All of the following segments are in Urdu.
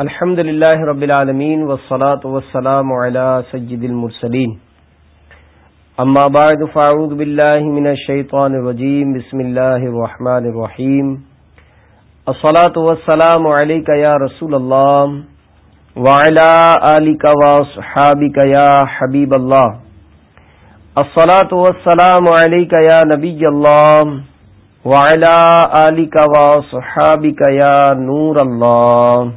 الحمد لله رب العالمين والصلاة والسلام على سجد المرسلين أما بعد فأعوذ بالله من الشيطان الرجيم بسم الله الرحمن الرحيم الصلاة والسلام عليك يا رسول الله وعلى آلك وصحابك يا حبيب الله الصلاة والسلام عليك يا نبي الله وعلى آلك وصحابك يا نور الله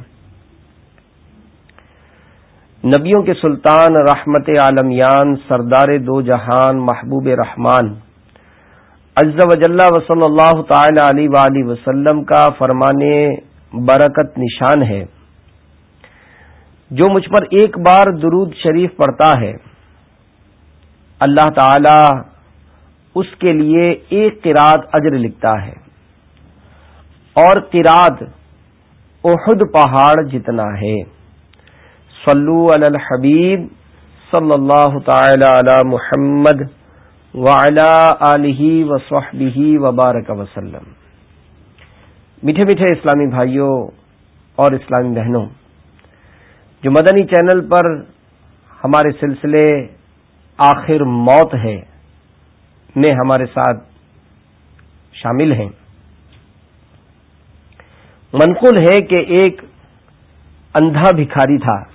نبیوں کے سلطان رحمت عالمیان سردار دو جہان محبوب رحمان۔ اجز وجلہ وصلی اللہ تعالی علیہ وآلہ وسلم کا فرمانے برکت نشان ہے۔ جو مجھ پر ایک بار درود شریف پڑتا ہے، اللہ تعالی اس کے لیے ایک قراد اجر لکھتا ہے۔ اور قراد احد پہاڑ جتنا ہے۔ صلو علی الحبیب صلی اللہ تعالی علی محمد وعلی آلہ وصحبہ وبارک وسلم میٹھے میٹھے اسلامی بھائیوں اور اسلامی بہنوں، جو مدنی چینل پر ہمارے سلسلے آخر موت ہے، میں ہمارے ساتھ شامل ہیں۔ منقول ہے کہ ایک اندھا بھکاری تھا۔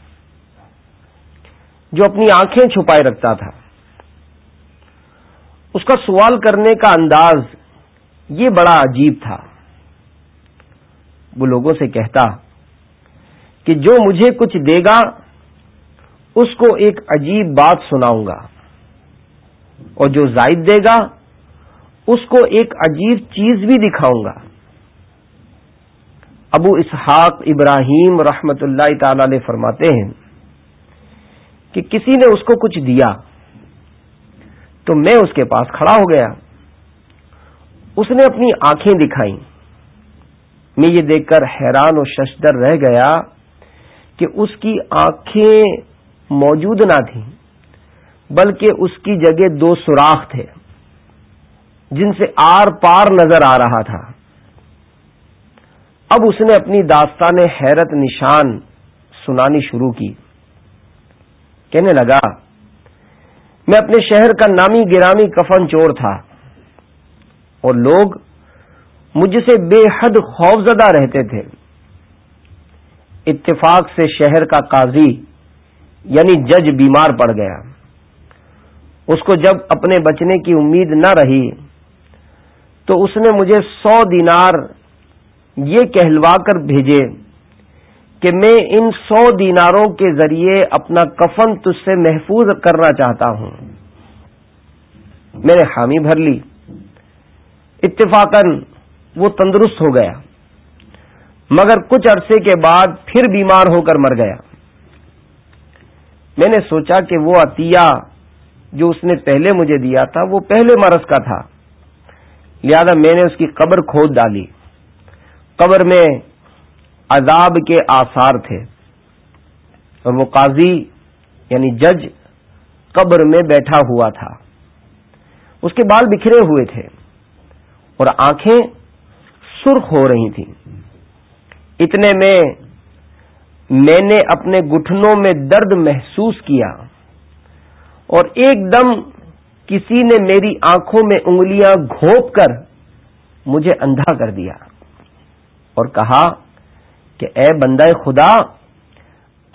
جو اپنی آنکھیں چھپائے رکھتا تھا۔ اس کا سوال کرنے کا انداز یہ بڑا عجیب تھا۔ وہ لوگوں سے کہتا کہ جو مجھے کچھ دے گا، اس کو ایک عجیب بات سناؤں گا۔ اور جو زائد دے گا، اس کو ایک عجیب چیز بھی دکھاؤں گا۔ ابو اسحاق ابراہیم رحمت اللہ تعالی علیہ فرماتے ہیں کہ کسی نے اس کو کچھ دیا تو میں اس کے پاس کھڑا ہو گیا۔ اس نے اپنی آنکھیں دکھائیں۔ میں یہ دیکھ کر حیران و ششدر رہ گیا کہ اس کی آنکھیں موجود نہ تھیں، بلکہ اس کی جگہ دو سوراخ تھے، جن سے آر پار نظر آ رہا تھا۔ اب اس نے اپنی داستان حیرت نشان سنانی شروع کی۔ کہنے لگا، میں اپنے شہر کا نامی گرامی کفن چور تھا اور لوگ مجھ سے بے حد خوفزدہ رہتے تھے. اتفاق سے شہر کا قاضی یعنی جج بیمار پڑ گیا۔ اس کو جب اپنے بچنے کی امید نہ رہی تو اس نے مجھے سو دینار یہ کہلوا کر بھیجے۔ کہ میں ان سو دیناروں کے ذریعے اپنا کفن تج سے محفوظ کرنا چاہتا ہوں۔ میں نے حامی بھر لی اتفاقاً وہ تندرست ہو گیا، مگر کچھ عرصے کے بعد پھر بیمار ہو کر مر گیا۔ میں نے سوچا کہ وہ عطیہ جو اس نے پہلے مجھے دیا تھا، وہ پہلے مرض کا تھا۔ لہذا میں نے اس کی قبر کھود ڈالی۔ قبر میں عذاب کے آثار تھے۔ اور وہ قاضی یعنی جج قبر میں بیٹھا ہوا تھا۔ اس کے بال بکھرے ہوئے تھے اور آنکھیں سرخ ہو رہی تھیں۔ اتنے میں میں نے اپنے گٹھنوں میں درد محسوس کیا اور ایک دم کسی نے میری آنکھوں میں انگلیاں گھونپ کر مجھے اندھا کر دیا اور کہا کہ اے بندہ خدا،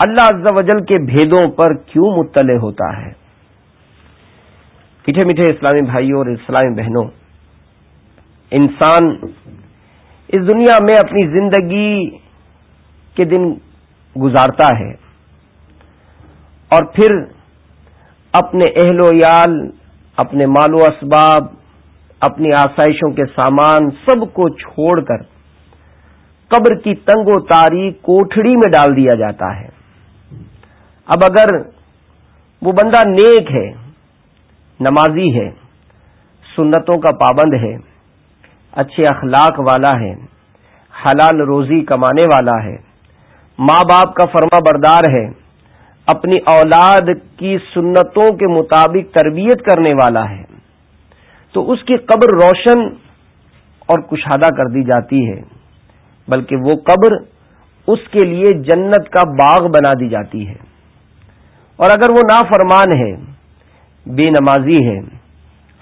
اللہ عز و جل کے بھیدوں پر کیوں مطلع ہوتا ہے؟ میٹھے میٹھے اسلامی بھائیوں اور اسلامی بہنوں، انسان اس دنیا میں اپنی زندگی کے دن گزارتا ہے اور پھر اپنے اہل و یال اپنے مال و اسباب، اپنی آسائشوں کے سامان سب کو چھوڑ کر قبر کی تنگ و تاریخ کوٹڑی میں ڈال دیا جاتا ہے۔ اب اگر وہ بندہ نیک ہے، نمازی ہے، سنتوں کا پابند ہے، اچھے اخلاق والا ہے، حلال روزی کمانے والا ہے، ماں باپ کا فرما بردار ہے، اپنی اولاد کی سنتوں کے مطابق تربیت کرنے والا ہے، تو اس کی قبر روشن اور کشادہ کر دی جاتی ہے۔ بلکہ وہ قبر اس کے لیے جنت کا باغ بنا دی جاتی ہے۔ اور اگر وہ نافرمان ہے، بے نمازی ہے،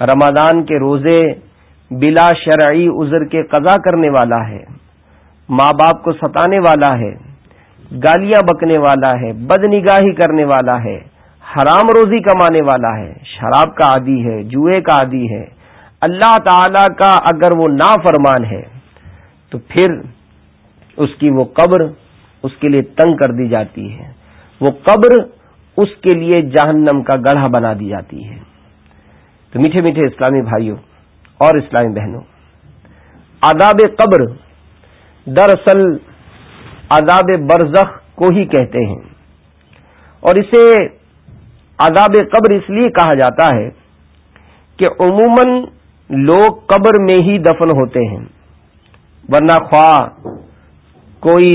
رمضان کے روزے بلا شرعی عذر کے قضا کرنے والا ہے، ماں باپ کو ستانے والا ہے، گالیاں بکنے والا ہے بد نگاہی کرنے والا ہے، حرام روزی کمانے والا ہے، شراب کا عادی ہے، جوئے کا عادی ہے، اللہ تعالی کا اگر وہ نافرمان ہے، تو پھر اس کی وہ قبر اس کے لیے تنگ کر دی جاتی ہے۔ وہ قبر اس کے لیے جہنم کا گڑھا بنا دی جاتی ہے۔ تو میٹھے میٹھے اسلامی بھائیوں اور اسلامی بہنوں آداب قبر دراصل آداب برزخ کو ہی کہتے ہیں۔ اور اسے آداب قبر اس لیے کہا جاتا ہے کہ عموماً لوگ قبر میں ہی دفن ہوتے ہیں۔ ورنہ خواہ کوئی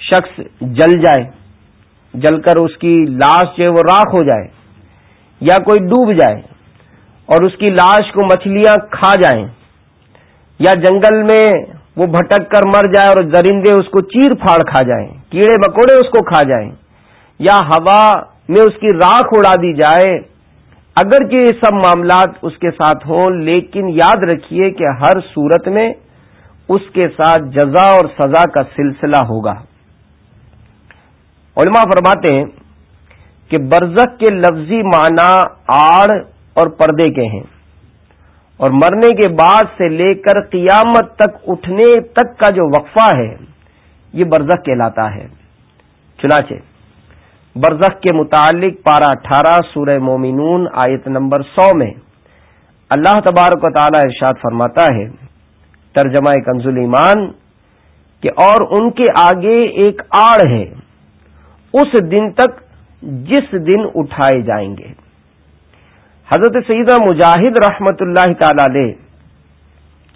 شخص جل جائے، جل کر اس کی لاش جو ہے وہ راکھ ہو جائے یا کوئی ڈوب جائے اور اس کی لاش کو مچھلیاں کھا جائیں یا جنگل میں وہ بھٹک کر مر جائے اور درندے اس کو چیر پھاڑ کھا جائیں، کیڑے مکوڑے اس کو کھا جائیں یا ہوا میں اس کی راکھ اڑا دی جائے، اگرچہ یہ سب معاملات اس کے ساتھ ہوں، لیکن یاد رکھیے کہ ہر صورت میں اس کے ساتھ جزا اور سزا کا سلسلہ ہوگا۔ علماء فرماتے ہیں کہ برزخ کے لفظی معنی آڑ اور پردے کے ہیں اور مرنے کے بعد سے لے کر قیامت تک اٹھنے تک کا جو وقفہ ہے، یہ برزخ کہلاتا ہے۔ چنانچہ، برزخ کے متعلق پارہ اٹھارہ سورہ مومنون آیت نمبر سو میں اللہ تبارک و تعالی ارشاد فرماتا ہے ترجمہ کنزل ایمان کہ اور ان کے آگے ایک آڑ ہے، اس دن تک جس دن اٹھائے جائیں گے۔ حضرت سیدہ مجاہد رحمت اللہ تعالی علیہ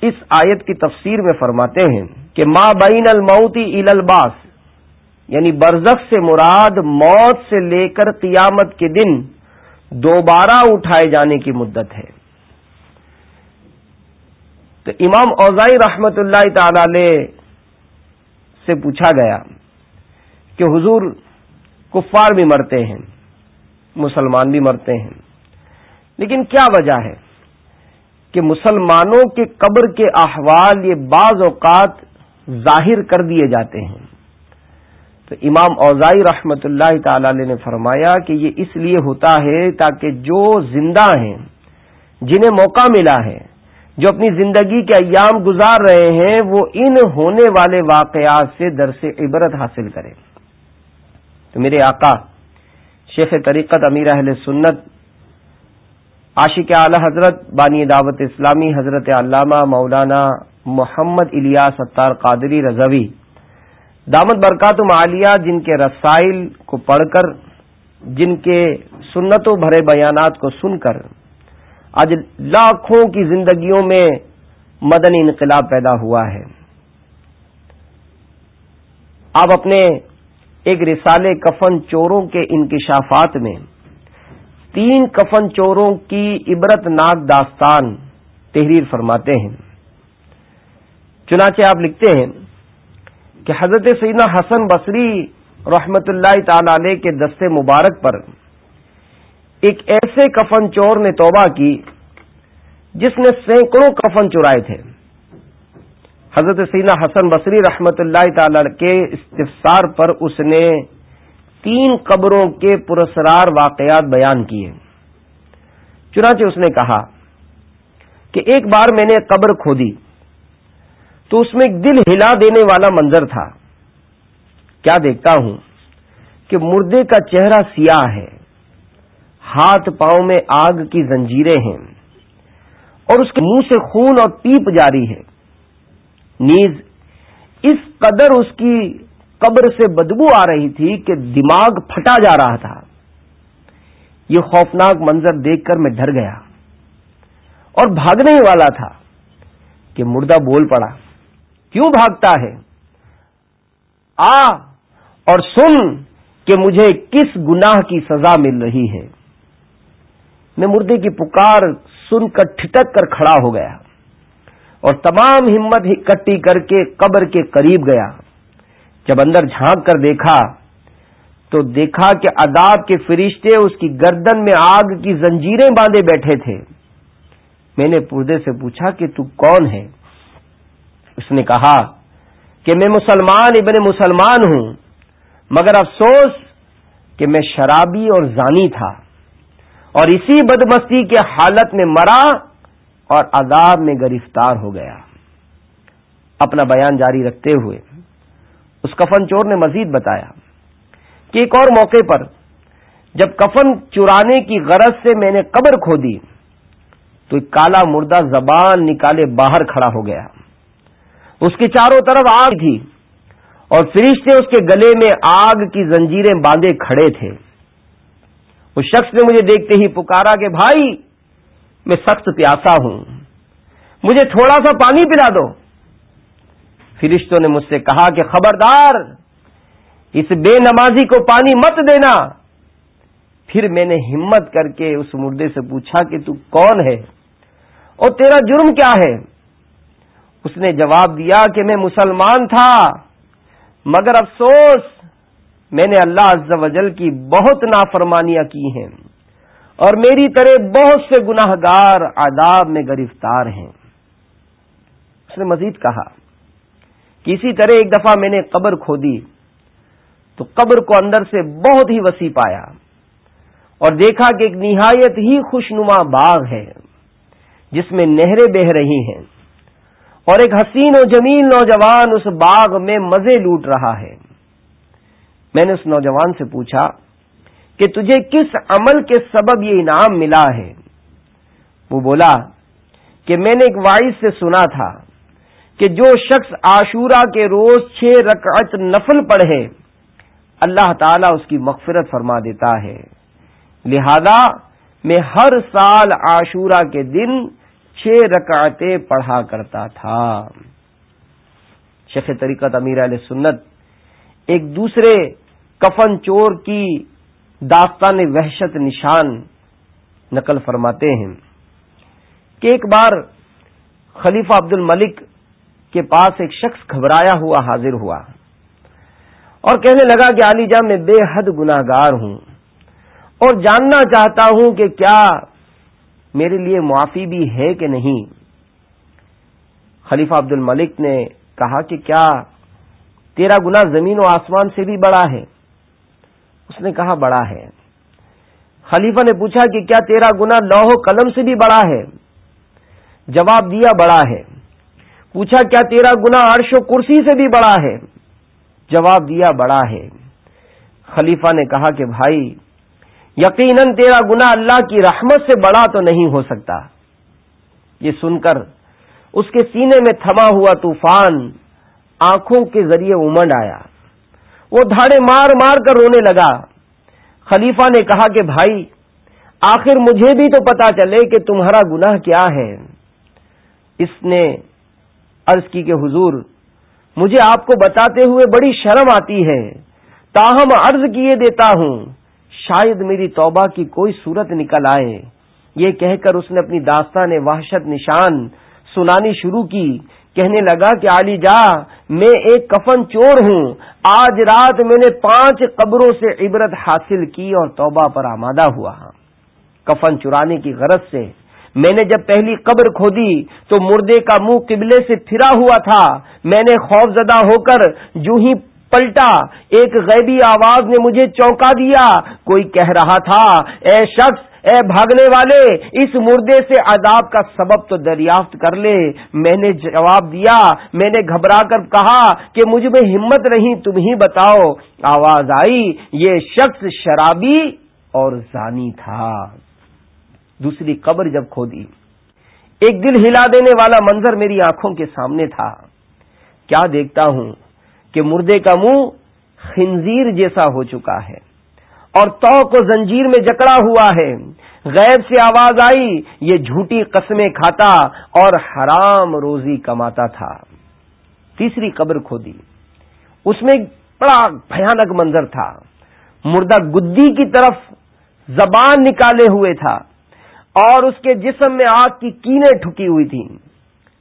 اس آیت کی تفسیر میں فرماتے ہیں کہ ما بین الموتی ال الباس یعنی برزخ سے مراد موت سے لے کر قیامت کے دن دوبارہ اٹھائے جانے کی مدت ہے۔ تو امام اوزائی رحمت اللہ تعالی علیہ سے پوچھا گیا کہ حضور کفار بھی مرتے ہیں، مسلمان بھی مرتے ہیں، لیکن کیا وجہ ہے کہ مسلمانوں کے قبر کے احوال یہ بعض اوقات ظاہر کر دیے جاتے ہیں؟ تو امام اوزائی رحمت اللہ تعالی علیہ نے فرمایا کہ یہ اس لیے ہوتا ہے تاکہ جو زندہ ہیں، جنہیں موقع ملا ہے جو اپنی زندگی کے ایام گزار رہے ہیں، وہ ان ہونے والے واقعات سے درس عبرت حاصل کریں۔ تو میرے آقا، شیخ طریقت امیر اہل سنت، عاشق اعلی حضرت، بانی دعوت اسلامی حضرت علامہ مولانا محمد الیا ستار قادری رضوی، دامت برکات معالیہ، جن کے رسائل کو پڑھ کر، جن کے سنتوں بھرے بیانات کو سن کر آج لاکھوں کی زندگیوں میں مدنی انقلاب پیدا ہوا ہے۔ آپ اپنے ایک رسالے کفن چوروں کے انکشافات میں تین کفن چوروں کی عبرت ناک داستان تحریر فرماتے ہیں۔ چنانچہ آپ لکھتے ہیں کہ حضرت سیدنا حسن بصری رحمت اللہ تعالی علیہ کے دستے مبارک پر ایک ایسے کفن چور نے توبہ کی جس نے سینکڑوں کفن چرائے تھے۔ حضرت سینا حسن بصری رحمت اللہ تعالی کے استفسار پر اس نے تین قبروں کے پرسرار واقعات بیان کیے۔ چنانچہ اس نے کہا کہ ایک بار میں نے قبر کھودی تو اس میں ایک دل ہلا دینے والا منظر تھا۔ کیا دیکھتا ہوں کہ مردے کا چہرہ سیاہ ہے۔ ہاتھ پاؤں میں آگ کی زنجیریں ہیں اور اس کے منہ سے خون اور پیپ جاری ہے۔ نیز، اس قدر اس کی قبر سے بدبو آ رہی تھی کہ دماغ پھٹا جا رہا تھا۔ یہ خوفناک منظر دیکھ کر میں ڈر گیا اور بھاگنے ہی والا تھا کہ مردہ بول پڑا، کیوں بھاگتا ہے؟ آ اور سن کہ مجھے کس گناہ کی سزا مل رہی ہے؟ میں مردے کی پکار سن کر ٹھٹک کر کھڑا ہو گیا اور تمام ہمت اکٹھی کر کے قبر کے قریب گیا۔ جب اندر جھانک کر دیکھا تو دیکھا کہ عذاب کے فرشتے اس کی گردن میں آگ کی زنجیریں باندھے بیٹھے تھے۔ میں نے پردے سے پوچھا کہ تو کون ہے؟ اس نے کہا کہ میں مسلمان ابن مسلمان ہوں، مگر افسوس کہ میں شرابی اور زانی تھا۔ اور اسی بدمستی کے حالت میں مرا اور عذاب میں گرفتار ہو گیا۔ اپنا بیان جاری رکھتے ہوئے اس کفن چور نے مزید بتایا کہ ایک اور موقع پر جب کفن چرانے کی غرض سے میں نے قبر کھو دی تو ایک کالا مردہ زبان نکالے باہر کھڑا ہو گیا۔ اس کی چاروں طرف آگ تھی اور فرشتے اس کے گلے میں آگ کی زنجیریں باندھے کھڑے تھے۔ اس شخص نے مجھے دیکھتے ہی پکارا کہ بھائی، میں سخت پیاسا ہوں۔ مجھے تھوڑا سا پانی پلا دو۔ فرشتوں نے مجھ سے کہا کہ خبردار، اس بے نمازی کو پانی مت دینا۔ پھر میں نے ہمت کر کے اس مردے سے پوچھا کہ تو کون ہے؟ اور تیرا جرم کیا ہے؟ اس نے جواب دیا کہ میں مسلمان تھا، مگر افسوس میں نے اللہ عز و جل کی بہت نافرمانیاں کی ہیں اور میری طرح بہت سے گناہ گار آداب میں گرفتار ہیں۔ اس نے مزید کہا کہ اسی طرح ایک دفعہ میں نے قبر کھو دی تو قبر کو اندر سے بہت ہی وسیع پایا اور دیکھا کہ ایک نہایت ہی خوشنما باغ ہے جس میں نہریں بہ رہی ہیں اور ایک حسین و جمیل نوجوان اس باغ میں مزے لوٹ رہا ہے۔ میں نے اس نوجوان سے پوچھا کہ تجھے کس عمل کے سبب یہ انعام ملا ہے؟ وہ بولا کہ میں نے ایک وائس سے سنا تھا کہ جو شخص عاشورہ کے روز چھ رکعت نفل پڑھے، اللہ تعالیٰ اس کی مغفرت فرما دیتا ہے۔ لہذا میں ہر سال عاشورہ کے دن چھ رکعتیں پڑھا کرتا تھا۔ شیخ طریقت امیر علیہ سنت ایک دوسرے کفن چور کی داستان وحشت نشان نقل فرماتے ہیں کہ ایک بار خلیفہ عبد الملک کے پاس ایک شخص گھبرایا ہوا حاضر ہوا اور کہنے لگا کہ علی جان، میں بے حد گناہ گار ہوں اور جاننا چاہتا ہوں کہ کیا میرے لیے معافی بھی ہے کہ نہیں۔ خلیفہ عبد الملک نے کہا کہ کیا تیرا گنا زمین و آسمان سے بھی بڑا ہے۔ اس نے کہا، بڑا ہے۔ خلیفہ نے پوچھا کہ کیا تیرا گنا لوہ قلم سے بھی بڑا ہے؟ جواب دیا، بڑا ہے۔ پوچھا، کیا تیرا گنا عرش و کرسی سے بھی بڑا ہے؟ جواب دیا، بڑا ہے۔ خلیفہ نے کہا کہ، بھائی، یقیناً تیرا گنا اللہ کی رحمت سے بڑا تو نہیں ہو سکتا۔ یہ سن کر اس کے سینے میں تھما ہوا طوفان آنکھوں کے ذریعے امنڈ آیا۔ وہ دھاڑے مار مار کر رونے لگا۔ خلیفہ نے کہا کہ بھائی، آخر مجھے بھی تو پتا چلے کہ تمہارا گناہ کیا ہے۔ اس نے عرض کی کہ حضور، مجھے آپ کو بتاتے ہوئے بڑی شرم آتی ہے۔ تاہم عرض کیے دیتا ہوں، شاید میری توبہ کی کوئی صورت نکل آئے۔ یہ کہہ کر اس نے اپنی داستان وحشت نشان سنانی شروع کی۔ کہنے لگا کہ علی جا، میں ایک کفن چور ہوں۔ آج رات میں نے پانچ قبروں سے عبرت حاصل کی اور توبہ پر آمادہ ہوا ہاں۔ کفن چرانے کی غرض سے میں نے جب پہلی قبر کھودی تو مردے کا منہ قبلے سے پھرا ہوا تھا۔ میں نے خوف زدہ ہو کر جو ہی پلٹا، ایک غیبی آواز نے مجھے چونکا دیا۔ کوئی کہہ رہا تھا، اے شخص اے بھاگنے والے، اس مردے سے عذاب کا سبب تو دریافت کر لے۔ میں نے جواب دیا، میں نے گھبرا کر کہا کہ مجھ میں ہمت نہیں، تم ہی بتاؤ۔ آواز آئی، یہ شخص شرابی اور زانی تھا۔ دوسری قبر جب کھودی، ایک دل ہلا دینے والا منظر میری آنکھوں کے سامنے تھا۔ کیا دیکھتا ہوں کہ مردے کا منہ خنزیر جیسا ہو چکا ہے۔ اور تو کو زنجیر میں جکڑا ہوا ہے۔ غیب سے آواز آئی، یہ جھوٹی قسمیں کھاتا اور حرام روزی کماتا تھا۔ تیسری قبر کھودی۔ اس میں بڑا بھیانک منظر تھا۔ مردہ گدی کی طرف زبان نکالے ہوئے تھا اور اس کے جسم میں آگ کی کینے ٹھکی ہوئی تھیں۔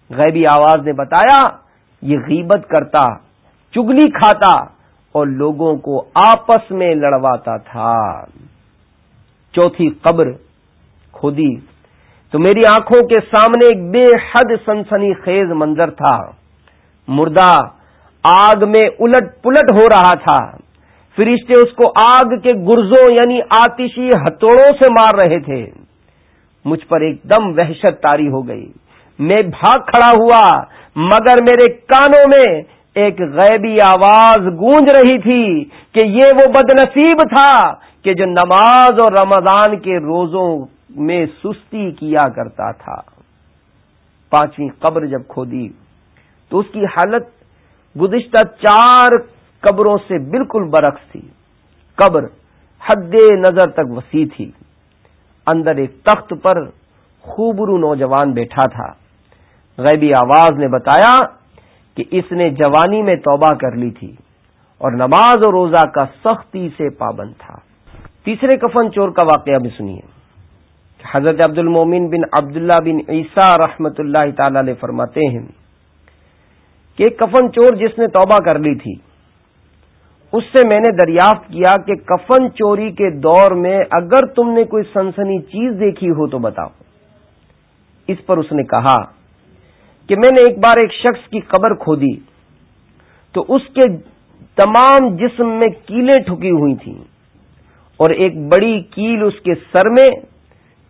غیبی آواز نے بتایا، یہ غیبت کرتا، چگلی کھاتا اور لوگوں کو آپس میں لڑواتا تھا۔ چوتھی قبر کھودی۔ تو میری آنکھوں کے سامنے ایک بے حد سنسنی خیز منظر تھا۔ مردہ آگ میں الٹ پلٹ ہو رہا تھا۔ فرشتے اس کو آگ کے گرزوں یعنی آتشی ہتھوڑوں سے مار رہے تھے۔ مجھ پر ایک دم وحشت تاری ہو گئی۔ میں بھاگ کھڑا ہوا، مگر میرے کانوں میں ایک غیبی آواز گونج رہی تھی کہ یہ وہ بد نصیب تھا کہ جو نماز اور رمضان کے روزوں میں سستی کیا کرتا تھا۔ پانچویں قبر جب کھودی تو اس کی حالت گزشتہ چار قبروں سے بالکل برعکس تھی۔ قبر حد نظر تک وسیع تھی۔ اندر ایک تخت پر خوبرو نوجوان بیٹھا تھا۔ غیبی آواز نے بتایا کہ اس نے جوانی میں توبہ کر لی تھی اور نماز اور روزہ کا سختی سے پابند تھا۔ تیسرے کفن چور کا واقعہ بھی سنیے۔ حضرت عبد المومن بن عبداللہ بن عیسیٰ رحمت اللہ تعالی علیہ فرماتے ہیں کہ ایک کفن چور جس نے توبہ کر لی تھی، اس سے میں نے دریافت کیا کہ کفن چوری کے دور میں اگر تم نے کوئی سنسنی چیز دیکھی ہو تو بتاؤ۔ اس پر اس نے کہا کہ میں نے ایک بار ایک شخص کی قبر کھودی تو اس کے تمام جسم میں کیلیں ٹھکی ہوئی تھیں اور ایک بڑی کیل اس کے سر میں،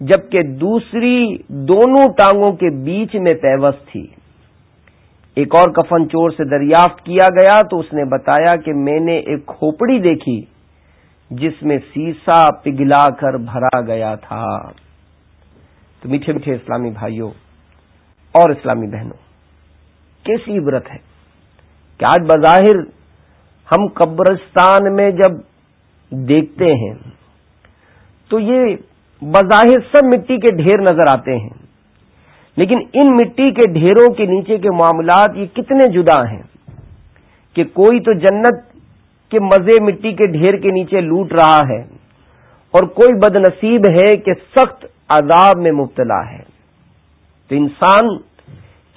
جبکہ دوسری دونوں ٹانگوں کے بیچ میں پیوس تھی۔ ایک اور کفن چور سے دریافت کیا گیا تو اس نے بتایا کہ میں نے ایک کھوپڑی دیکھی جس میں سیسا پگھلا کر بھرا گیا تھا۔ تو میٹھے میٹھے اسلامی بھائیوں اور اسلامی بہنوں کیسی عبرت ہے کہ آج بظاہر ہم قبرستان میں جب دیکھتے ہیں، تو یہ بظاہر سب مٹی کے ڈھیر نظر آتے ہیں۔ لیکن ان مٹی کے ڈھیروں کے نیچے کے معاملات یہ کتنے جدا ہیں کہ کوئی تو جنت کے مزے مٹی کے ڈھیر کے نیچے لوٹ رہا ہے اور کوئی بد نصیب ہے کہ سخت عذاب میں مبتلا ہے۔ تو انسان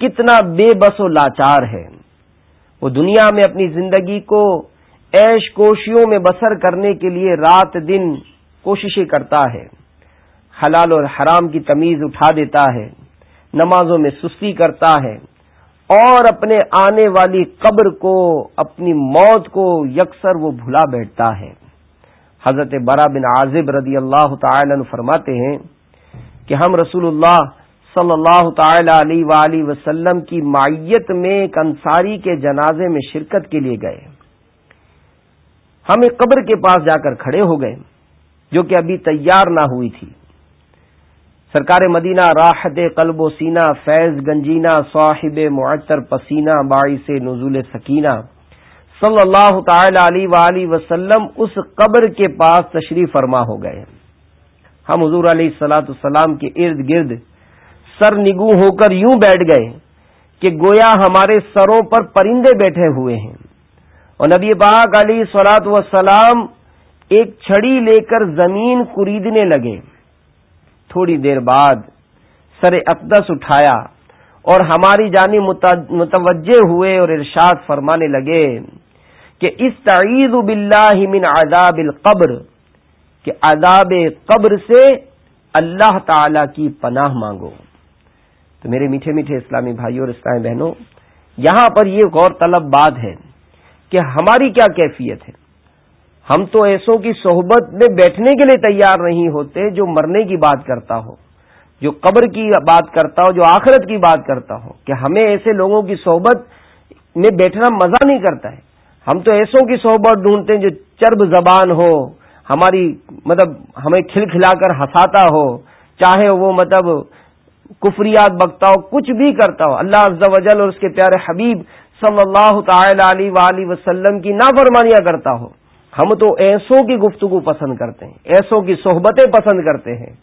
کتنا بے بس و لاچار ہے۔ وہ دنیا میں اپنی زندگی کو ایش کوشیوں میں بسر کرنے کے لیے رات دن کوششیں کرتا ہے۔ حلال اور حرام کی تمیز اٹھا دیتا ہے۔ نمازوں میں سستی کرتا ہے۔ اور اپنے آنے والی قبر کو، اپنی موت کو یکسر وہ بھلا بیٹھتا ہے۔ حضرت برا بن عازب رضی اللہ تعالی فرماتے ہیں کہ ہم رسول اللہ صلی اللہ تعالی علیہ وآلہ وسلم کی مائیت میں ایک انصاری کے جنازے میں شرکت کے لیے گئے۔ ہم ایک قبر کے پاس جا کر کھڑے ہو گئے، جو کہ ابھی تیار نہ ہوئی تھی۔ سرکار مدینہ راحت قلب و سینہ، فیض گنجینا صاحب معطر پسینہ، باعث نزول سکینہ۔ صلی اللہ تعالی علیہ وآلہ وسلم اس قبر کے پاس تشریف فرما ہو گئے۔ ہم حضور علیہ السلاۃ السلام کے ارد گرد سر نگو ہو کر یوں بیٹھ گئے کہ گویا ہمارے سروں پر پرندے بیٹھے ہوئے ہیں۔ اور نبی پاک علی سلاط وسلام ایک چھڑی لے کر زمین کریدنے لگے۔ تھوڑی دیر بعد سر اقدس اٹھایا اور ہماری جانی متوجہ ہوئے اور ارشاد فرمانے لگے کہ اس تعید باللہ من عذاب القبر، کہ عذاب قبر سے اللہ تعالی کی پناہ مانگو۔ تو میرے میٹھے میٹھے اسلامی بھائی اور اسلامی بہنوں، یہاں پر یہ غور طلب بات ہے کہ ہماری کیا کیفیت ہے؟ ہم تو ایسوں کی صحبت میں بیٹھنے کے لیے تیار نہیں ہوتے جو مرنے کی بات کرتا ہو، جو قبر کی بات کرتا ہو، جو آخرت کی بات کرتا ہو، کہ ہمیں ایسے لوگوں کی صحبت میں بیٹھنا مزہ نہیں کرتا ہے۔ ہم تو ایسوں کی صحبت ڈھونڈتے ہیں جو چرب زبان ہو، ہماری مطلب ہمیں کھل کھلا کر ہنساتا ہو، چاہے وہ مطلب کفریات بکتا ہو، کچھ بھی کرتا ہو، اللہ عز و جل اور اس کے پیارے حبیب صلی اللہ تعالی علیہ وآلہ وسلم کی نافرمانیاں کرتا ہو۔ ہم تو ایسوں کی گفتگو پسند کرتے ہیں، ایسوں کی صحبتیں پسند کرتے ہیں۔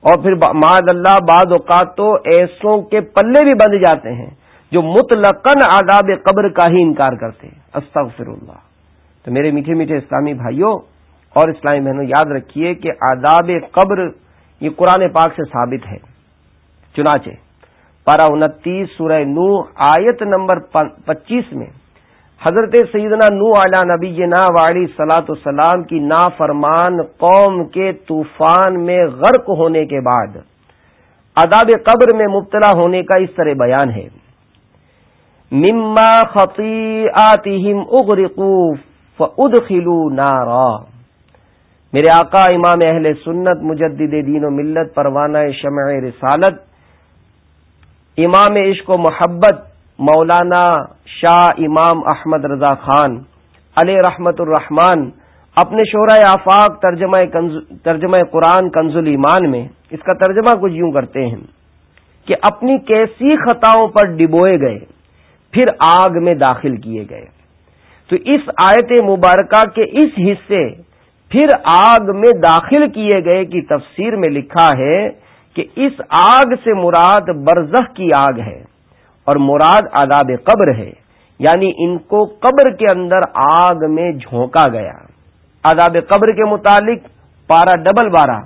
اور پھر معد اللہ بعد اوقات تو ایسوں کے پلے بھی بند جاتے ہیں جو مطلقاً آداب قبر کا ہی انکار کرتے ہیں۔ استغفر اللہ تو میرے میٹھے میٹھے اسلامی بھائیوں اور اسلامی بہنوں، یاد رکھیے کہ آداب قبر یہ قرآن پاک سے ثابت ہے۔ چنانچہ پارا انتیس سورہ نو آیت نمبر پچیس میں حضرت سیدنا نو علا نبی نا والی سلاۃ السلام کی نافرمان قوم کے طوفان میں غرق ہونے کے بعد اداب قبر میں مبتلا ہونے کا اس طرح بیان ہے۔ مما خطی آتیم اغرقوف ادخلو نارا۔ میرے آقا امام اہل سنت، مجدد دین و ملت، پروانہ شمع رسالت امام عشق و محبت مولانا شاہ امام احمد رضا خان علیہ رحمت الرحمان اپنے شعرۂ آفاق ترجمہ ترجمہ قرآن کنز ایمان میں اس کا ترجمہ کچھ یوں کرتے ہیں کہ اپنی کیسی خطاؤں پر ڈبوئے گئے، پھر آگ میں داخل کیے گئے۔ تو اس آیت مبارکہ کے اس حصے پھر آگ میں داخل کیے گئے کی تفسیر میں لکھا ہے کہ اس آگ سے مراد برزخ کی آگ ہے اور مراد آداب قبر ہے یعنی ان کو قبر کے اندر آگ میں جھونکا گیا۔ آداب قبر کے متعلق پارا ڈبل بارہ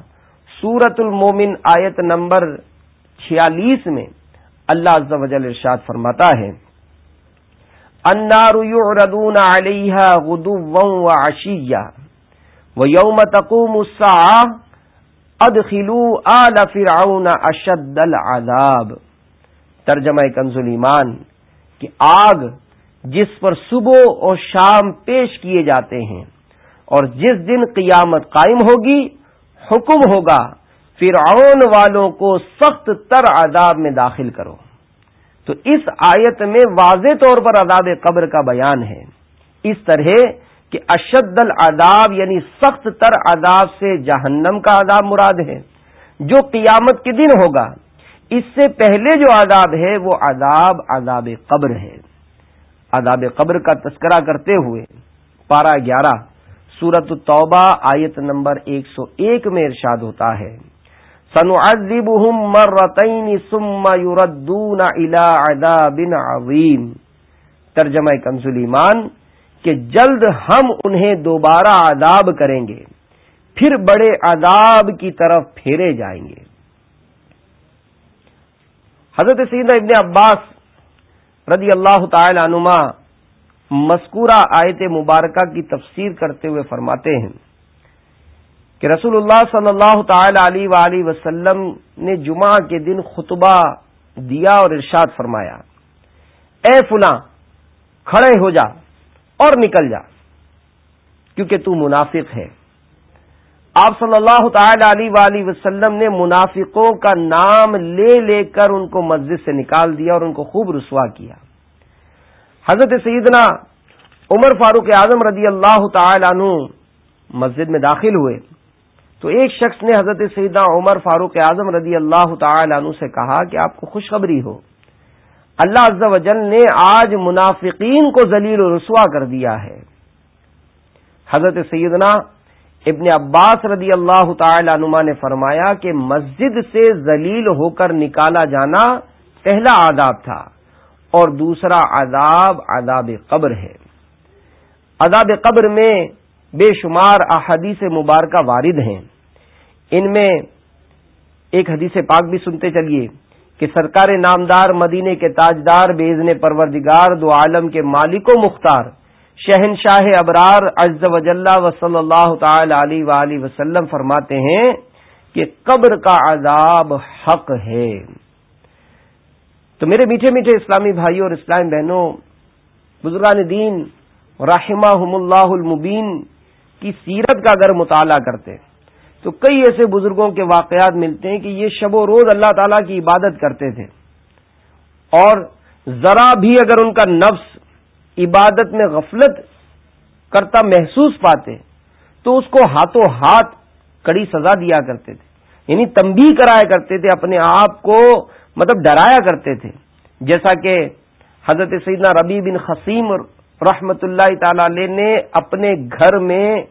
سورت المومن آیت نمبر چھیالیس میں اللہ عز و جل ارشاد فرماتا ہے انار ردون علیہ غدو و عشیہ، و یوم تقوم ادخلو آل فرعون اشد العذاب۔ ترجمہ کنز ایمان کہ آگ جس پر صبح اور شام پیش کیے جاتے ہیں اور جس دن قیامت قائم ہوگی، حکم ہوگا، فرعون والوں کو سخت تر عذاب میں داخل کرو۔ تو اس آیت میں واضح طور پر عذاب قبر کا بیان ہے۔ اس طرح کہ اشد العذاب یعنی سخت تر عذاب سے جہنم کا عذاب مراد ہے، جو قیامت کے دن ہوگا۔ اس سے پہلے جو عذاب ہے، وہ عذاب عذاب قبر ہے۔ عذاب قبر کا تذکرہ کرتے ہوئے پارا گیارہ سورت التوبہ، آیت نمبر ایک سو ایک میں ارشاد ہوتا ہے۔ سنو ادب مرتین سما یوردون الا بن عظیم۔ ترجمہ کنزل ایمان کہ جلد ہم انہیں دوبارہ عذاب کریں گے، پھر بڑے عذاب کی طرف پھیرے جائیں گے۔ حضرت سیدنا ابن عباس رضی اللہ تعالی عنما مذکورہ آیت مبارکہ کی تفسیر کرتے ہوئے فرماتے ہیں کہ رسول اللہ صلی اللہ تعالی علیہ وآلہ وسلم نے جمعہ کے دن خطبہ دیا اور ارشاد فرمایا، اے فلاں، کھڑے ہو جا۔ اور نکل جا۔ کیونکہ تو منافق ہے۔ آپ صلی اللہ تعالی علیہ وآلہ وسلم نے منافقوں کا نام لے لے کر ان کو مسجد سے نکال دیا اور ان کو خوب رسوا کیا۔ حضرت سیدنا عمر فاروق اعظم رضی اللہ تعالی عنہ مسجد میں داخل ہوئے۔ تو ایک شخص نے حضرت سیدنا عمر فاروق اعظم رضی اللہ تعالی عنہ سے کہا کہ آپ کو خوشخبری ہو۔ اللہ عز و جل نے آج منافقین کو ذلیل و رسوا کر دیا ہے۔ حضرت سیدنا ابن عباس رضی اللہ تعالی عنما نے فرمایا کہ مسجد سے ذلیل ہو کر نکالا جانا پہلا آداب تھا اور دوسرا عذاب عذاب قبر ہے۔ عذاب قبر میں بے شمار احادیث مبارکہ وارد ہیں۔ ان میں ایک حدیث پاک بھی سنتے چلیے۔ کہ سرکار نامدار مدینے کے تاجدار بیزن پروردگار دو عالم کے مالک و مختار شہنشاہ ابرار عز و جلہ و صلی اللہ تعالی علیہ وآلہ وسلم فرماتے ہیں کہ قبر کا عذاب حق ہے۔ تو میرے میٹھے میٹھے اسلامی بھائیوں اور اسلام بہنوں، بزرگان دین رحمہ اللہ المبین کی سیرت کا اگر مطالعہ کرتے تو کئی ایسے بزرگوں کے واقعات ملتے ہیں کہ یہ شب و روز اللہ تعالی کی عبادت کرتے تھے۔ اور ذرا بھی اگر ان کا نفس عبادت میں غفلت کرتا محسوس پاتے تو اس کو ہاتھوں ہاتھ کڑی سزا دیا کرتے تھے۔ یعنی تمبی کرایا کرتے تھے، اپنے آپ کو مطلب ڈرایا کرتے تھے۔ جیسا کہ حضرت سیدنا ربی بن خسیم رحمت اللہ تعالی علیہ نے اپنے گھر میں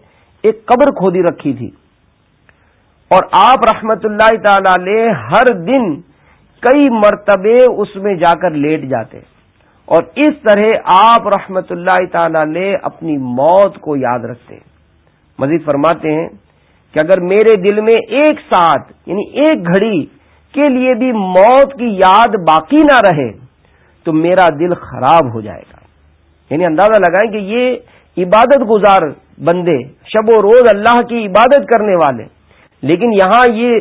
ایک قبر کھودی رکھی تھی۔ اور آپ رحمت اللہ تعالی علیہ ہر دن کئی مرتبے اس میں جا کر لیٹ جاتے اور اس طرح آپ رحمت اللہ تعالی نے اپنی موت کو یاد رکھتے مزید فرماتے ہیں کہ اگر میرے دل میں ایک ساتھ یعنی ایک گھڑی کے لیے بھی موت کی یاد باقی نہ رہے تو میرا دل خراب ہو جائے گا یعنی اندازہ لگائیں کہ یہ عبادت گزار بندے شب و روز اللہ کی عبادت کرنے والے لیکن یہاں یہ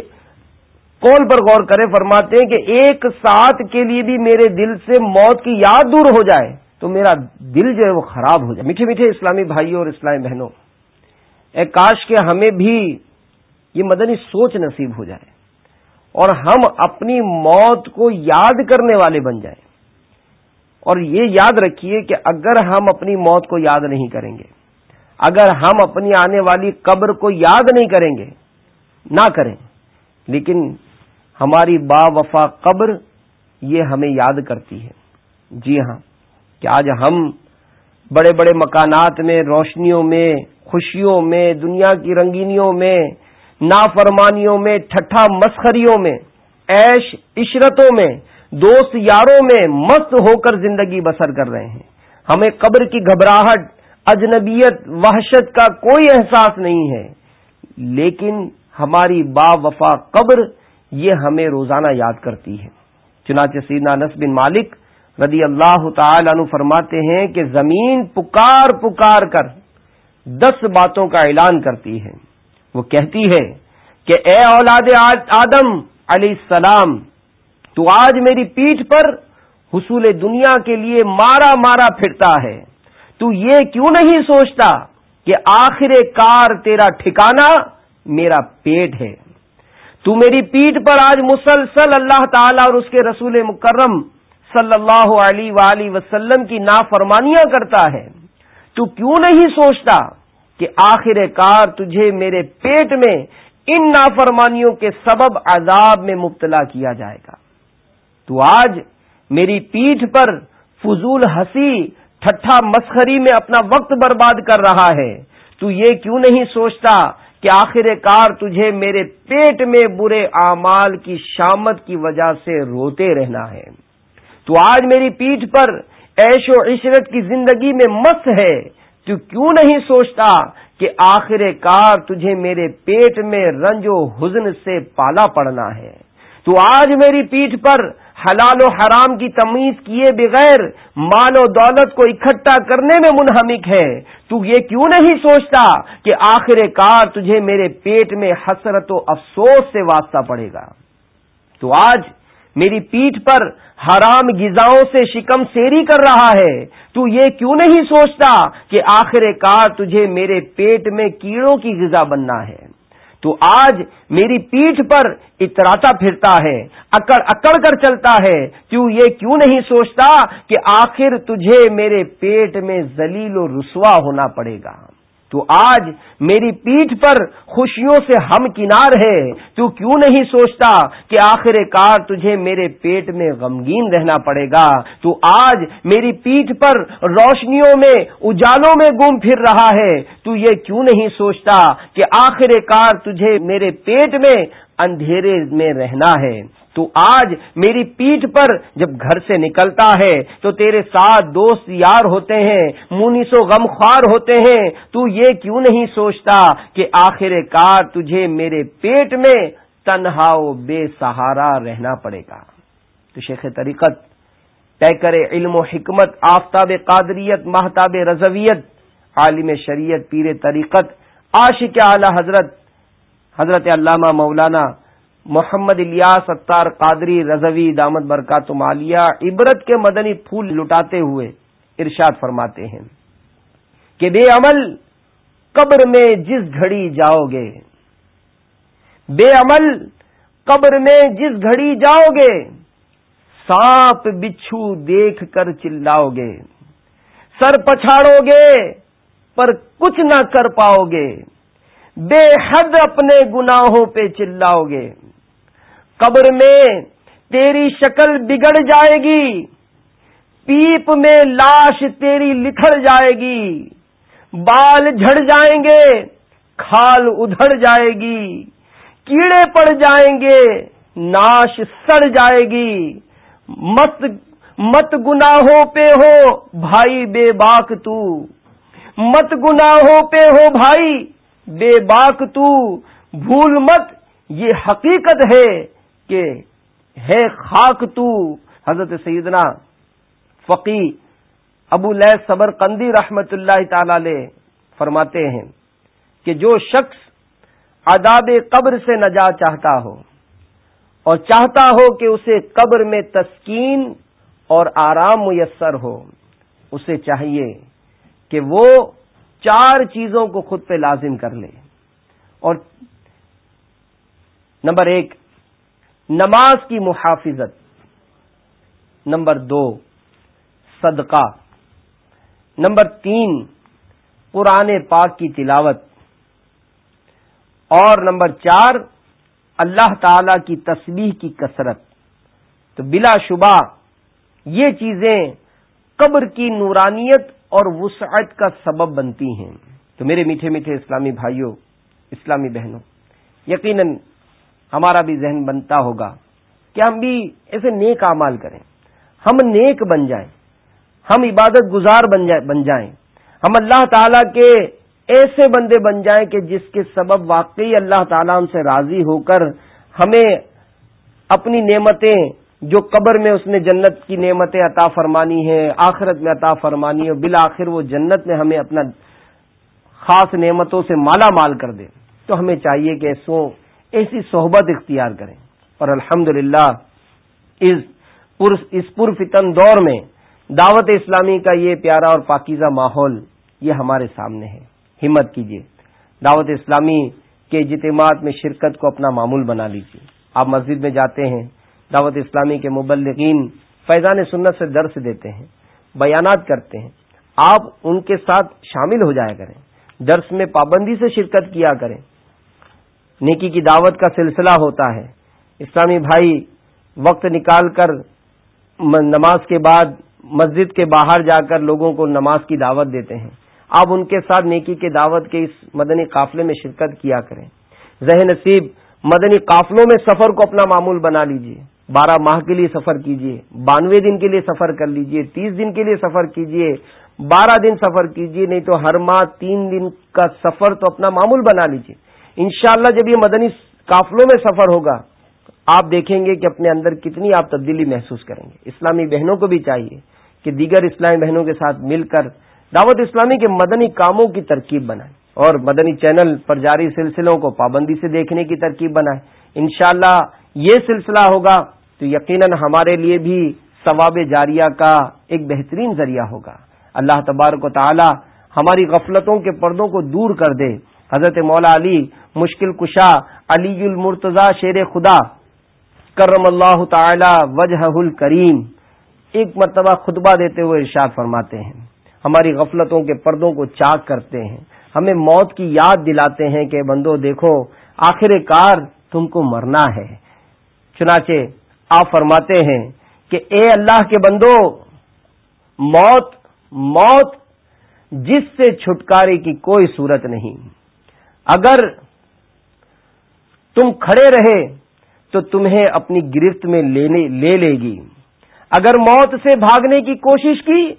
کون پر غور کرے فرماتے ہیں کہ ایک ساتھ کے لیے بھی میرے دل سے موت کی یاد دور ہو جائے تو میرا دل جو ہے وہ خراب ہو جائے۔ میٹھے میٹھے اسلامی بھائیوں اور اسلامی بہنوں، اے کاش کے ہمیں بھی یہ مدنی سوچ نصیب ہو جائے اور ہم اپنی موت کو یاد کرنے والے بن جائیں۔ اور یہ یاد رکھیے کہ اگر ہم اپنی موت کو یاد نہیں کریں گے، اگر ہم اپنی آنے والی قبر کو یاد نہیں کریں گے نہ کریں۔ لیکن ہماری با وفا قبر یہ ہمیں یاد کرتی ہے۔ جی ہاں کہ آج ہم بڑے بڑے مکانات میں، روشنیوں میں، خوشیوں میں، دنیا کی رنگینیوں میں، نافرمانیوں میں، ٹھٹھا مسخریوں میں ایش عشرتوں میں، دوست یاروں میں مست ہو کر زندگی بسر کر رہے ہیں۔ ہمیں قبر کی گھبراہٹ، اجنبیت، وحشت کا کوئی احساس نہیں ہے۔ لیکن ہماری با وفا قبر یہ ہمیں روزانہ یاد کرتی ہے۔ چنانچہ سیدنا انس بن مالک رضی اللہ تعالی عنہ فرماتے ہیں کہ زمین پکار پکار کر دس باتوں کا اعلان کرتی ہے۔ وہ کہتی ہے کہ اے اولاد آدم علیہ السلام، تو آج میری پیٹھ پر حصول دنیا کے لیے مارا مارا پھرتا ہے۔ تو یہ کیوں نہیں سوچتا کہ آخر کار تیرا ٹھکانہ میرا پیٹ ہے۔ تو میری پیٹ پر آج مسلسل اللہ تعالی اور اس کے رسول مکرم صلی اللہ علیہ وآلہ وسلم کی نافرمانیاں کرتا ہے۔ تو کیوں نہیں سوچتا کہ آخر کار تجھے میرے پیٹ میں ان نافرمانیوں کے سبب عذاب میں مبتلا کیا جائے گا؟ تو آج میری پیٹھ پر فضول ہنسی، ٹھٹھا مسخری میں اپنا وقت برباد کر رہا ہے۔ تو یہ کیوں نہیں سوچتا کہ آخر کار تجھے میرے پیٹ میں برے اعمال کی شامت کی وجہ سے روتے رہنا ہے۔ تو آج میری پیٹھ پر ایش و عشرت کی زندگی میں مست ہے۔ تو کیوں نہیں سوچتا کہ آخر کار تجھے میرے پیٹ میں رنج و حزن سے پالا پڑنا ہے؟ تو آج میری پیٹھ پر حلال و حرام کی تمیز کیے بغیر مال و دولت کو اکٹھا کرنے میں منہمک ہے۔ تو یہ کیوں نہیں سوچتا کہ آخر کار تجھے میرے پیٹ میں حسرت و افسوس سے واسطہ پڑے گا؟ تو آج میری پیٹھ پر حرام غذاؤں سے شکم سیری کر رہا ہے، تو یہ کیوں نہیں سوچتا کہ آخر کار تجھے میرے پیٹ میں کیڑوں کی غذا بننا ہے؟ تو آج میری پیٹھ پر اتراتا پھرتا ہے، اکڑ اکڑ کر چلتا ہے۔ کیوں یہ کیوں نہیں سوچتا کہ آخر تجھے میرے پیٹ میں ذلیل و رسوا ہونا پڑے گا؟ تو آج میری پیٹھ پر خوشیوں سے ہم کنار ہے۔ تو کیوں نہیں سوچتا کہ آخر کار تجھے میرے پیٹ میں غمگین رہنا پڑے گا؟ تو آج میری پیٹھ پر روشنیوں میں، اجالوں میں گم پھر رہا ہے۔ تو یہ کیوں نہیں سوچتا کہ آخر کار تجھے میرے پیٹ میں اندھیرے میں رہنا ہے۔ تو آج میری پیٹھ پر جب گھر سے نکلتا ہے، تو تیرے ساتھ دوست یار ہوتے ہیں، مونس و غم خوار ہوتے ہیں۔ تو یہ کیوں نہیں سوچتا کہ آخر کار تجھے میرے پیٹ میں تنہا و بے سہارا رہنا پڑے گا؟ تو شیخ طریقت طے کرے، علم و حکمت، آفتاب قادریت محتاب رضویت، عالم شریعت، پیر طریقت، عاشق اعلی حضرت حضرت علامہ مولانا محمد الیاس ستار قادری رضوی دامت برکات مالیہ عبرت کے مدنی پھول لٹاتے ہوئے ارشاد فرماتے ہیں کہ بے عمل قبر میں جس گھڑی جاؤ گے، بے عمل قبر میں جس گھڑی جاؤ گے، سانپ بچھو دیکھ کر چلاؤ گے، سر پچھاڑو گے پر کچھ نہ کر پاؤ گے۔ بے حد اپنے گناہوں پہ چلاؤ گے قبر میں تیری شکل بگڑ جائے گی۔ پیپ میں لاش تیری لکھڑ جائے گی۔ بال جھڑ جائیں گے، کھال ادھڑ جائے گی۔ کیڑے پڑ جائیں گے، ناش سڑ جائے گی۔ مت مت گناہوں پہ ہو بھائی بے باک تو۔ مت گناہوں پہ ہو بھائی بے باک تو، بھول مت، یہ حقیقت ہے کہ ہے خاک تو۔ حضرت سیدنا فقی ابو لہ صبر قندی رحمت اللہ تعالی علیہ فرماتے ہیں کہ جو شخص عذاب قبر سے نجات چاہتا ہو اور چاہتا ہو کہ اسے قبر میں تسکین اور آرام میسر ہو، اسے چاہیے کہ وہ چار چیزوں کو خود پہ لازم کر لے۔ اور نمبر ایک، نماز کی محافظت۔ نمبر دو، صدقہ۔ نمبر تین، قرآن پاک کی تلاوت۔ اور نمبر چار، اللہ تعالی کی تسبیح کی کثرت۔ تو بلا شبہ یہ چیزیں قبر کی نورانیت اور وسعت کا سبب بنتی ہیں۔ تو میرے میٹھے میٹھے اسلامی بھائیوں، اسلامی بہنوں، یقیناً ہمارا بھی ذہن بنتا ہوگا کہ ہم بھی ایسے نیک اعمال کریں۔ ہم نیک بن جائیں۔ ہم عبادت گزار بن جائیں ہم اللہ تعالی کے ایسے بندے بن جائیں کہ جس کے سبب واقعی اللہ تعالیٰ ان سے راضی ہو کر ہمیں اپنی نعمتیں جو قبر میں اس نے جنت کی نعمتیں عطا فرمانی ہے آخرت میں عطا فرمانی ہے بالآخر وہ جنت میں ہمیں اپنا خاص نعمتوں سے مالا مال کر دے۔ تو ہمیں چاہیے کہ ایسو ایسی صحبت اختیار کریں۔ اور الحمد للہ اس پرفتن دور میں دعوت اسلامی کا یہ پیارا اور پاکیزہ ماحول یہ ہمارے سامنے ہے۔ ہمت کیجیے۔ دعوت اسلامی کے اجتماعات میں شرکت کو اپنا معمول بنا لیجیے۔ آپ مسجد میں جاتے ہیں دعوت اسلامی کے مبلغین فیضان سنت سے درس دیتے ہیں، بیانات کرتے ہیں۔ آپ ان کے ساتھ شامل ہو جایا کریں۔ درس میں پابندی سے شرکت کیا کریں۔ نیکی کی دعوت کا سلسلہ ہوتا ہے۔ اسلامی بھائی وقت نکال کر نماز کے بعد مسجد کے باہر جا کر لوگوں کو نماز کی دعوت دیتے ہیں۔ آپ ان کے ساتھ نیکی کے دعوت کے اس مدنی قافلے میں شرکت کیا کریں۔ ذہن نصیب، مدنی قافلوں میں سفر کو اپنا معمول بنا لیجیے۔ بارہ ماہ کے لیے سفر کیجیے بانوے دن کے لیے سفر کر لیجیے تیس دن کے لیے سفر کیجیے بارہ دن سفر کیجیے نہیں تو ہر ماہ تین دن کا سفر تو اپنا معمول بنا لیجیے انشاءاللہ جب یہ مدنی قافلوں میں سفر ہوگا، آپ دیکھیں گے کہ اپنے اندر کتنی آپ تبدیلی محسوس کریں گے۔ اسلامی بہنوں کو بھی چاہیے کہ دیگر اسلامی بہنوں کے ساتھ مل کر دعوت اسلامی کے مدنی کاموں کی ترکیب بنائیں اور مدنی چینل پر جاری سلسلوں کو پابندی سے دیکھنے کی ترکیب بنائیں۔ انشاءاللہ یہ سلسلہ ہوگا۔ تو یقیناً ہمارے لیے بھی ثواب جاریہ کا ایک بہترین ذریعہ ہوگا۔ اللہ تبارک و تعالی ہماری غفلتوں کے پردوں کو دور کر دے۔ حضرت مولا علی مشکل کشا، علی المرتضی شیر خدا، کرم اللہ تعالی وجہ الکریم، ایک مرتبہ خطبہ دیتے ہوئے ارشاد فرماتے ہیں۔ ہماری غفلتوں کے پردوں کو چاک کرتے ہیں۔ ہمیں موت کی یاد دلاتے ہیں کہ بندو دیکھو، آخر کار تم کو مرنا ہے۔ چنانچہ آپ فرماتے ہیں کہ اے اللہ کے بندو، موت موت جس سے چھٹکارے کی کوئی صورت نہیں۔ اگر تم کھڑے رہے تو تمہیں اپنی گرفت میں لے لے گی۔ اگر موت سے بھاگنے کی کوشش کی،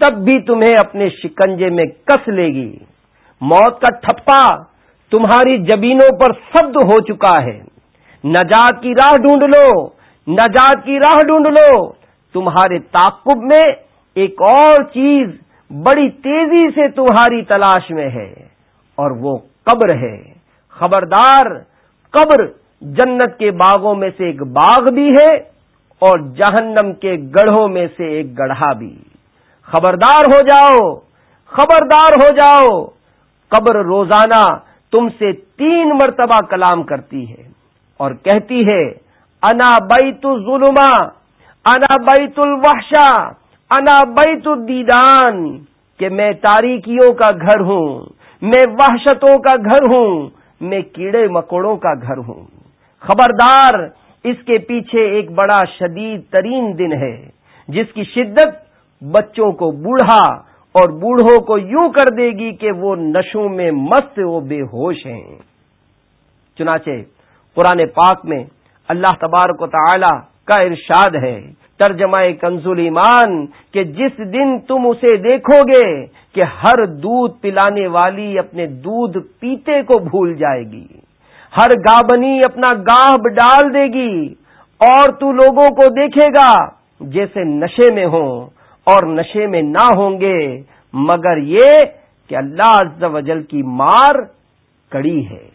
تب بھی تمہیں اپنے شکنجے میں کس لے گی۔ موت کا ٹھپا تمہاری جبینوں پر سبد ہو چکا ہے۔ نجات کی راہ ڈھونڈ لو۔ نجات کی راہ ڈھونڈ لو۔ تمہارے تعقب میں ایک اور چیز بڑی تیزی سے تمہاری تلاش میں ہے، اور وہ قبر ہے۔ خبردار، قبر جنت کے باغوں میں سے ایک باغ بھی ہے، اور جہنم کے گڑھوں میں سے ایک گڑھا بھی۔ خبردار ہو جاؤ، خبردار ہو جاؤ۔ قبر روزانہ تم سے تین مرتبہ کلام کرتی ہے، اور کہتی ہے انا بیت الظلما انا بیت الوحشا انا بیت الدیدان، کہ میں تاریکیوں کا گھر ہوں، میں وحشتوں کا گھر ہوں، میں کیڑے مکوڑوں کا گھر ہوں۔ خبردار، اس کے پیچھے ایک بڑا شدید ترین دن ہے، جس کی شدت بچوں کو بوڑھا اور بوڑھوں کو یوں کر دے گی کہ وہ نشوں میں مست و بے ہوش ہیں۔ چنانچہ قرآن پاک میں اللہ تبارک و تعالی کا ارشاد ہے۔ ترجمہ کنزول ایمان کہ جس دن تم اسے دیکھو گے کہ ہر دودھ پلانے والی اپنے دودھ پیتے کو بھول جائے گی۔ ہر گابنی اپنا گاب ڈال دے گی۔ اور تو لوگوں کو دیکھے گا جیسے نشے میں ہوں اور نشے میں نہ ہوں گے۔ مگر یہ کہ اللہ عز و جل کی مار کڑی ہے۔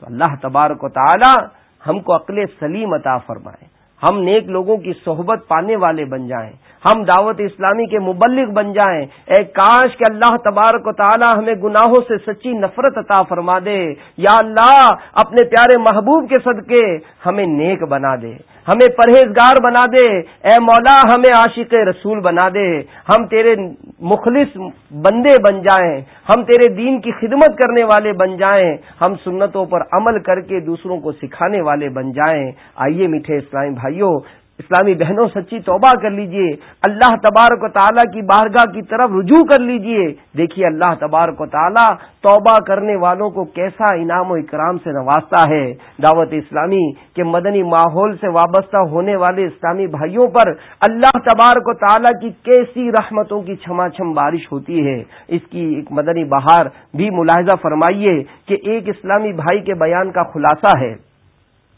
تو اللہ تبارک و تعالی ہم کو عقل سلیم عطا فرمائے۔ ہم نیک لوگوں کی صحبت پانے والے بن جائیں۔ ہم دعوت اسلامی کے مبلغ بن جائیں۔ اے کاش کہ اللہ تبارک و تعالی ہمیں گناہوں سے سچی نفرت عطا فرما دے۔ یا اللہ، اپنے پیارے محبوب کے صدقے ہمیں نیک بنا دے۔ ہمیں پرہیزگار بنا دے۔ اے مولا، ہمیں عاشق رسول بنا دے۔ ہم تیرے مخلص بندے بن جائیں۔ ہم تیرے دین کی خدمت کرنے والے بن جائیں۔ ہم سنتوں پر عمل کر کے دوسروں کو سکھانے والے بن جائیں۔ آئیے میٹھے اسلام بھائیوں اسلامی بہنوں سچی توبہ کر لیجیے۔ اللہ تبارک و تعالیٰ کی بارگاہ کی طرف رجوع کر لیجیے۔ دیکھیے اللہ تبارک و تعالیٰ توبہ کرنے والوں کو کیسا انعام و اکرام سے نوازتا ہے۔ دعوت اسلامی کے مدنی ماحول سے وابستہ ہونے والے اسلامی بھائیوں پر اللہ تبارک و تعالیٰ کی کیسی رحمتوں کی چھما چھم بارش ہوتی ہے۔ اس کی ایک مدنی بہار بھی ملاحظہ فرمائیے کہ ایک اسلامی بھائی کے بیان کا خلاصہ ہے۔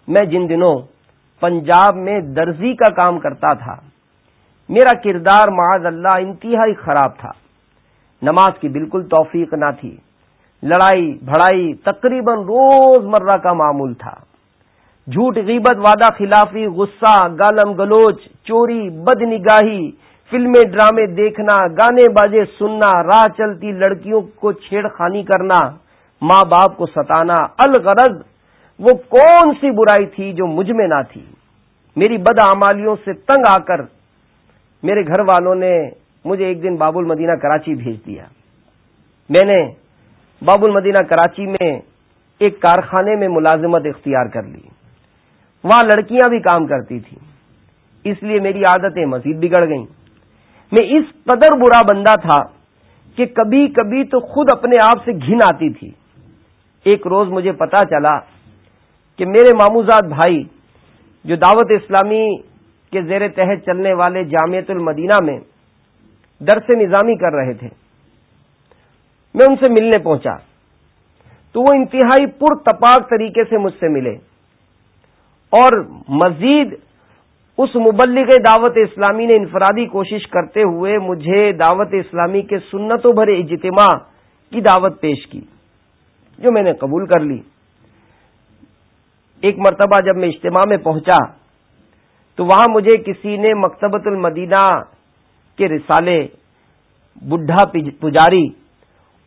میں جن دنوں پنجاب میں درزی کا کام کرتا تھا۔ میرا کردار معاذ اللہ انتہائی خراب تھا۔ نماز کی بالکل توفیق نہ تھی۔ لڑائی، بھڑائی تقریباً روز مرہ کا معمول تھا۔ جھوٹ، غیبت، وعدہ، خلافی، غصہ، گالم، گلوچ، چوری بد نگاہی فلمیں، ڈرامے دیکھنا، گانے بازے سننا، راہ چلتی لڑکیوں کو چھیڑ خانی کرنا، ماں باپ کو ستانا، الغرض وہ کون سی برائی تھی جو مجھ میں نہ تھی؟ میری بد آمالیوں سے تنگ آ کر میرے گھر والوں نے مجھے ایک دن باب المدینہ کراچی بھیج دیا۔ میں نے باب المدینہ کراچی میں ایک کارخانے میں ملازمت اختیار کر لی۔ وہاں لڑکیاں بھی کام کرتی تھیں۔ اس لیے میری عادتیں مزید بگڑ گئیں۔ میں اس قدر برا بندہ تھا کہ کبھی کبھی تو خود اپنے آپ سے گھن آتی تھی۔ ایک روز مجھے پتا چلا کہ میرے ماموزاد بھائی جو دعوت اسلامی کے زیر تحت چلنے والے جامعت المدینہ میں درس نظامی کر رہے تھے، میں ان سے ملنے پہنچا۔ تو وہ انتہائی پر تپاک طریقے سے مجھ سے ملے اور مزید اس مبلغ دعوت اسلامی نے انفرادی کوشش کرتے ہوئے مجھے دعوت اسلامی کے سنتوں بھرے اجتماع کی دعوت پیش کی، جو میں نے قبول کر لی۔ ایک مرتبہ جب میں اجتماع میں پہنچا تو وہاں مجھے کسی نے مکتبت المدینہ کے رسالے، بڈھا پجاری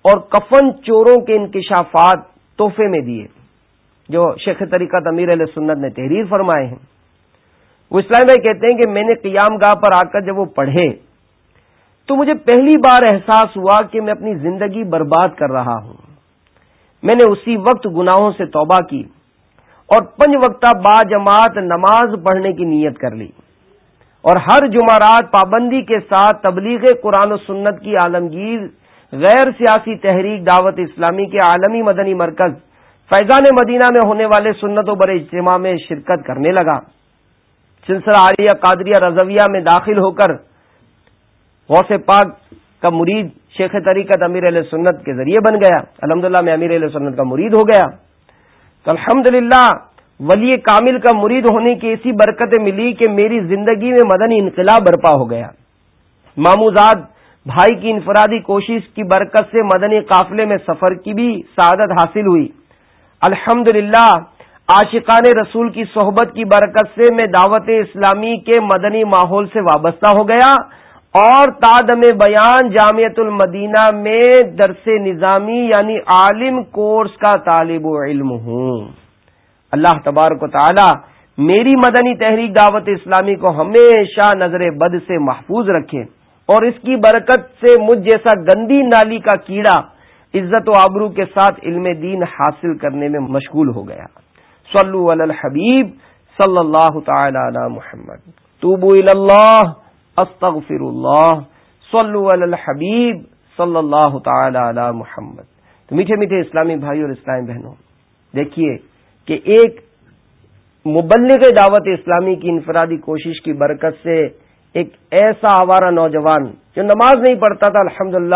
اور کفن چوروں کے انکشافات تحفے میں دیے، جو شیخ طریقہ امیر علیہ سنت نے تحریر فرمائے ہیں۔ وہ اسلام بھائی کہتے ہیں کہ میں نے قیام گاہ پر آ کر جب وہ پڑھے تو مجھے پہلی بار احساس ہوا کہ میں اپنی زندگی برباد کر رہا ہوں۔ میں نے اسی وقت گناہوں سے توبہ کی۔ اور پنج وقتہ با جماعت نماز پڑھنے کی نیت کر لی۔ اور ہر جمعرات پابندی کے ساتھ تبلیغ قرآن و سنت کی عالمگیر، غیر سیاسی تحریک دعوت اسلامی کے عالمی مدنی مرکز، فیضان مدینہ میں ہونے والے سنت و بر اجتماع میں شرکت کرنے لگا۔ سلسلہ عالیہ قادریہ رضویہ میں داخل ہو کر غوث پاک کا مرید شیخ طریقت امیر علیہ سنت کے ذریعے بن گیا۔ الحمدللہ میں امیر علیہ سنت کا مرید ہو گیا۔ تو الحمد ولی کامل کا مرید ہونے کی ایسی برکتیں ملی کہ میری زندگی میں مدنی انقلاب برپا ہو گیا۔ ماموزاد بھائی کی انفرادی کوشش کی برکت سے مدنی قافلے میں سفر کی بھی سعادت حاصل ہوئی۔ الحمد للہ عاشقان رسول کی صحبت کی برکت سے میں دعوت اسلامی کے مدنی ماحول سے وابستہ ہو گیا۔ اور تادم بیان جامعت المدینہ میں درس نظامی یعنی عالم کورس کا طالب علم ہوں۔ اللہ تبارک و تعالی میری مدنی تحریک دعوت اسلامی کو ہمیشہ نظر بد سے محفوظ رکھے اور اس کی برکت سے مجھ جیسا گندی نالی کا کیڑا عزت و آبرو کے ساتھ علم دین حاصل کرنے میں مشغول ہو گیا۔ صلو علی الحبیب صلی اللہ تعالی علی محمد۔ توبو اللہ۔ استغفر اللہ صلو علی الحبیب صلی اللہ تعالی علی محمد تو میٹھے میٹھے اسلامی بھائی اور اسلامی بہنوں، دیکھیے کہ ایک مبلغ دعوت اسلامی کی انفرادی کوشش کی برکت سے ایک ایسا آوارہ نوجوان جو نماز نہیں پڑھتا تھا الحمد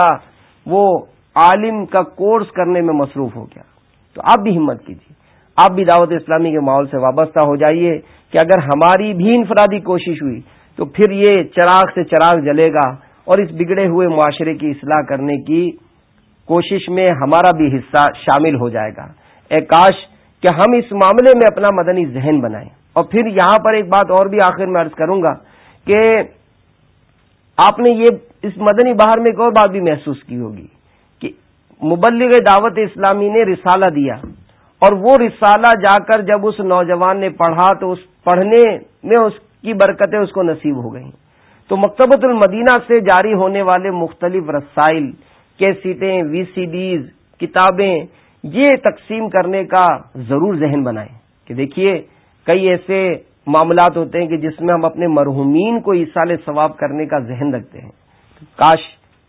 وہ عالم کا کورس کرنے میں مصروف ہو گیا۔ تو آپ بھی ہمت کیجیے۔ آپ بھی دعوت اسلامی کے ماحول سے وابستہ ہو جائیے کہ اگر ہماری بھی انفرادی کوشش ہوئی تو پھر یہ چراغ سے چراغ جلے گا اور اس بگڑے ہوئے معاشرے کی اصلاح کرنے کی کوشش میں ہمارا بھی حصہ شامل ہو جائے گا۔ اے کاش کہ ہم اس معاملے میں اپنا مدنی ذہن بنائیں۔ اور پھر یہاں پر ایک بات اور بھی آخر میں عرض کروں گا کہ آپ نے یہ اس مدنی بہار میں ایک اور بات بھی محسوس کی ہوگی کہ مبلغ دعوت اسلامی نے رسالہ دیا اور وہ رسالہ جا کر جب اس نوجوان نے پڑھا تو اس پڑھنے میں اس کی برکتیں اس کو نصیب ہو گئیں۔ تو مکتبۃ المدینہ سے جاری ہونے والے مختلف رسائل کیسیٹیں وی سی ڈیز، کتابیں، یہ تقسیم کرنے کا ضرور ذہن بنائیں۔ کہ دیکھیے، کئی ایسے معاملات ہوتے ہیں کہ جس میں ہم اپنے مرحومین کو ایسال ثواب کرنے کا ذہن رکھتے ہیں۔ کاش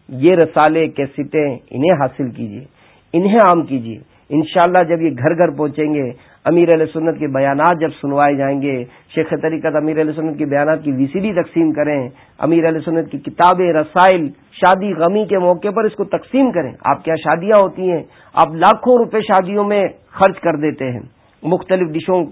یہ رسالے، کیسٹیں انہیں حاصل کیجیے، انہیں عام کیجیے۔ انشاءاللہ جب یہ گھر گھر پہنچیں گے، امیر علیہ سنت کے بیانات جب سنوائے جائیں گے، شیخ طریقت امیر علیہ سنت کے بیانات کی وی سی ڈی تقسیم کریں، امیر علیہ سنت کی کتابیں، رسائل، شادی غمی کے موقع پر اس کو تقسیم کریں۔ آپ کیا شادیاں ہوتی ہیں، آپ لاکھوں روپے شادیوں میں خرچ کر دیتے ہیں۔ مختلف ڈشوں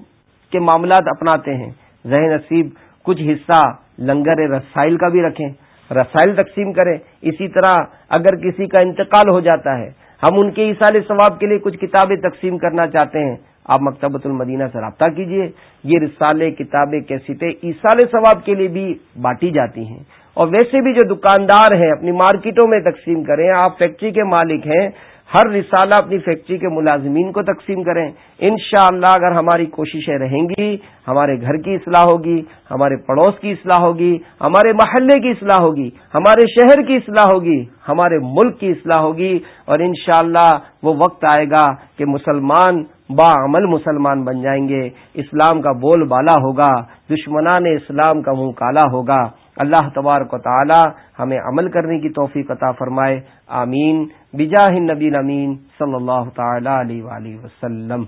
کے معاملات اپناتے ہیں۔ ذہن نصیب کچھ حصہ لنگر رسائل کا بھی رکھیں۔ رسائل تقسیم کریں۔ اسی طرح اگر کسی کا انتقال ہو جاتا ہے ہم ان کے اصال ثواب کے لیے کچھ کتابیں تقسیم کرنا چاہتے ہیں۔ آپ مکتبۃ المدینہ سے رابطہ کیجیے یہ رسالے، کتابیں، کیسٹیں ایسال ثواب کے لیے بھی بانٹی جاتی ہیں۔ اور ویسے بھی جو دکاندار ہیں، اپنی مارکیٹوں میں تقسیم کریں، آپ فیکٹری کے مالک ہیں ہر رسالہ اپنی فیکٹری کے ملازمین کو تقسیم کریں۔ انشاءاللہ اگر ہماری کوششیں رہیں گی، ہمارے گھر کی اصلاح ہوگی، ہمارے پڑوس کی اصلاح ہوگی، ہمارے محلے کی اصلاح ہوگی، ہمارے شہر کی اصلاح ہوگی، ہمارے ملک کی اصلاح ہوگی۔ اور انشاءاللہ وہ وقت آئے گا کہ مسلمان با عمل مسلمان بن جائیں گے۔ اسلام کا بول بالا ہوگا، دشمنان اسلام کا منہ کالا ہوگا۔ اللہ تبارک و تعالی ہمیں عمل کرنے کی توفیق عطا فرمائے. آمین. بجاہ نبی امین صلی اللہ تعالی علیہ وسلم.